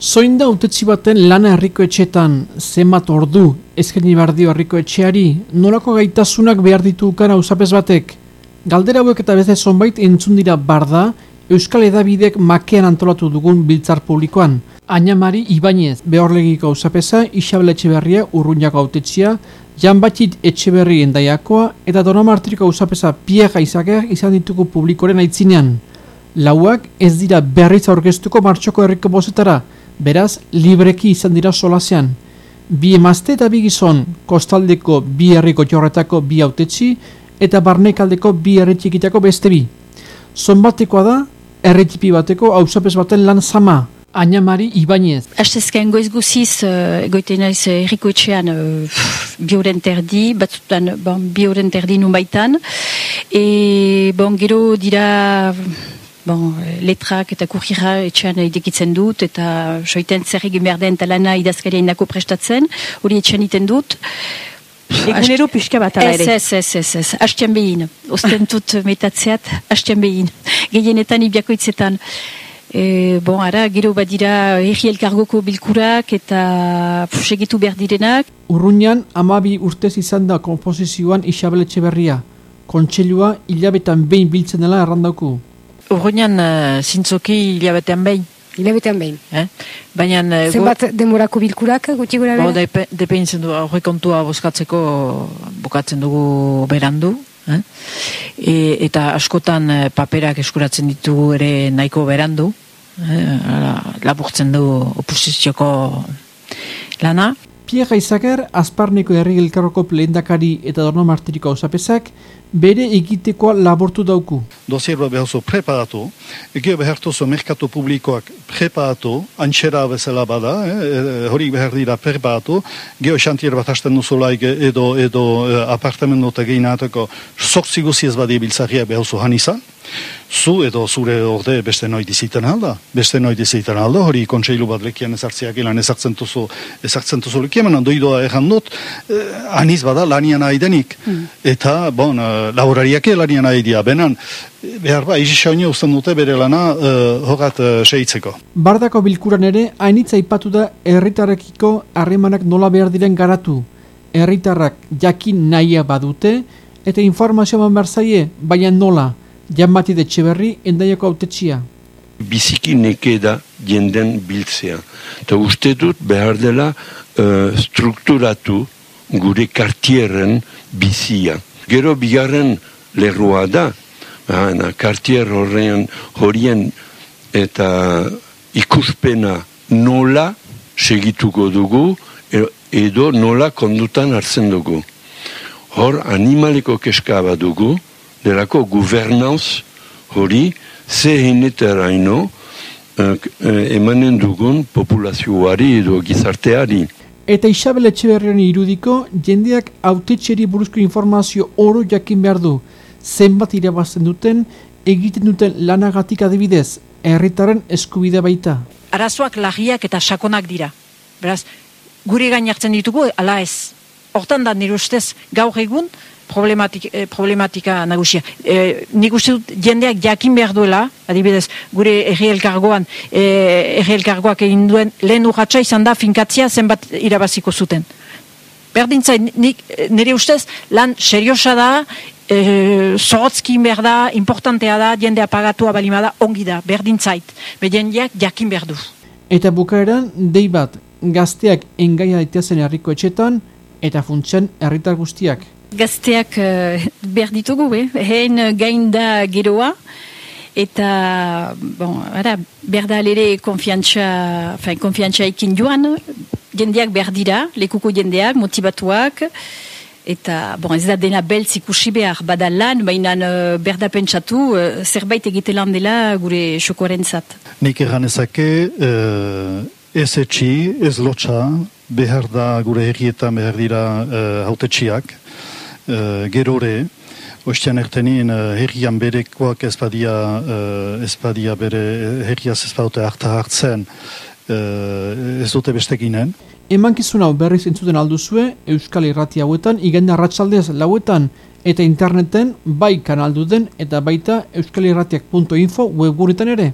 Zoin da utetzi baten lana herriko etxetan, zenbat ordu, ezkeni bardio herriko etxeari, nolako gaitasunak behar ditukan hausapez batek? Galdera hauek eta beste zonbait entzun dira barda, Euskal Edabidek makean antolatu dugun biltzar publikoan. Añamari Ibañez, behorlegiko hausapesa, Isabel Etxeberria, urruñako autetxia, Jan Batxit Etxeberri endaiakoa, eta Donomartriko hausapesa Pierre Izaker izan ditugu publikoren aitzinean. Lauak ez dira berriz aurkeztuko martxoko herriko bozetara, beraz, libreki izan dira solasean. Bi emazte eta bi gizon, kostaldeko bi herriko jorretako bi autetxi, eta barnekaldeko bi herri txikitako beste bi. Zonbatekoa da, herritipi bateko hausapes baten lan sama, Añamari Ibanez. Astezken goiz guziz, uh, egoite naiz erriko etxean uh, bioren terdi, batzutan bon, bioren terdi nun baitan. E, bon, gero dira bon, letrak eta kurjira etxean idekitzen dut, eta soiten zer egin behar den talana idazkaria indako prestatzen, hori etxean iten dut. Egunero pixka bat ala ere? Ez, ez, ez, ez, hastian behin. Osten dut metatzeat, hastian behin. Gehienetan ibiakoitzetan. E, bon, ara, gero badira erri elkargoko bilkurak eta segitu behar direnak. Urruñan, amabi urtez izan da kompozizioan Isabel Etxeberria. Kontxelua hilabetan behin biltzen dela errandauku. Urruñan, uh, zintzoki hilabetean behin. Hilabetean behin. Eh? Baina... Uh, Zenbat demorako bilkurak, guti gura bera? Bo, depeintzen du, aurre kontua bozkatzeko bukatzen dugu berandu. Eh? E, eta askotan paperak eskuratzen ditugu ere nahiko berandu. Eh? Laburtzen du oposizioko lana. Pierre Izaker, Azparneko herri elkarroko plendakari eta dorno martiriko hausapesak, bere egitekoa labortu dauku. Dosier bat behar zu preparatu, egio behar zu merkatu publikoak preparatu, antxera bezala bada, eh, hori behar dira preparatu, geho xantier bat hasten duzulaik edo, edo eh, apartamentu eta gehinateko sortzi guziez badi biltzarria behar zu hanizan, zu edo zure orde beste noi diziten alda. Beste noi diziten alda, hori kontseilu bat lekian ezartziak ilan ezartzen duzu, ezartzen duzu lekian, menan doidoa egan dut, eh, aniz bada lanian aidenik. Hmm. Eta, bon, eh, laborariak lanian aidia, benan, behar ba, izisaino usten dute bere lana eh, hogat eh, seitzeko. Bardako bilkuran ere, hainitza ipatu da herritarrekiko harremanak nola behar diren garatu. Herritarrak jakin nahia badute, eta informazioa man behar baina nola, Jan bati detxeberri, endaiako autetxia. Biziki neke da jenden biltzea. Eta uste dut behar dela uh, strukturatu gure kartierren bizia. Gero bigarren lerroa da, baina kartier horrean horien eta ikuspena nola segituko dugu edo nola kondutan hartzen dugu. Hor animaliko keska dugu, delako guvernanz hori zehenetara ino uh, emanen dugun populazioari edo gizarteari. Eta Isabel Etxeberrian irudiko, jendeak autetxeri buruzko informazio oro jakin behar du. Zenbat irabazten duten, egiten duten lanagatik adibidez, herritaren eskubide baita. Arazoak lagiak eta sakonak dira. Beraz, guri gainartzen ditugu, ala ez. Hortan da nire ustez gaur egun, problematik, eh, problematika nagusia. Eh, nik uste dut jendeak jakin behar duela, adibidez, gure erri elkargoan, eh, erri elkargoak egin duen lehen urratxa izan da finkatzia zenbat irabaziko zuten. Berdintzai, nik, nire ustez, lan seriosa da, eh, zorotzkin behar da, importantea da, jendea pagatua balima da, ongi da, berdintzait. Be jendeak jakin behar du. Eta bukaeran, dei bat, gazteak engaia daitezen herriko etxetan, eta funtsen herritar guztiak. Gazteak uh, behar ditugu, eh? hein gain da geroa, eta bon, ara, behar da lere konfiantza, konfiantza ekin joan, jendeak behar dira, lekuko jendeak, motivatuak, eta bon, ez da dena beltz ikusi behar, bada lan, baina uh, behar da pentsatu, uh, zerbait egite lan dela gure xokoaren zat. Nik erran ezake, uh, ez etxi, ez lotxa, behar da gure herrietan behar dira uh, hautetxiak, uh, gerore, ostian ertenin herrian berekoak ezpadia, uh, ezpadia bere herriaz ezpadute harta hartzen, uh, ez dute bestekinen. Eman kizun hau berriz entzuten alduzue, Euskal Irrati hauetan, igen arratsaldez lauetan, eta interneten bai kanalduden eta baita euskalirratiak.info webguretan ere.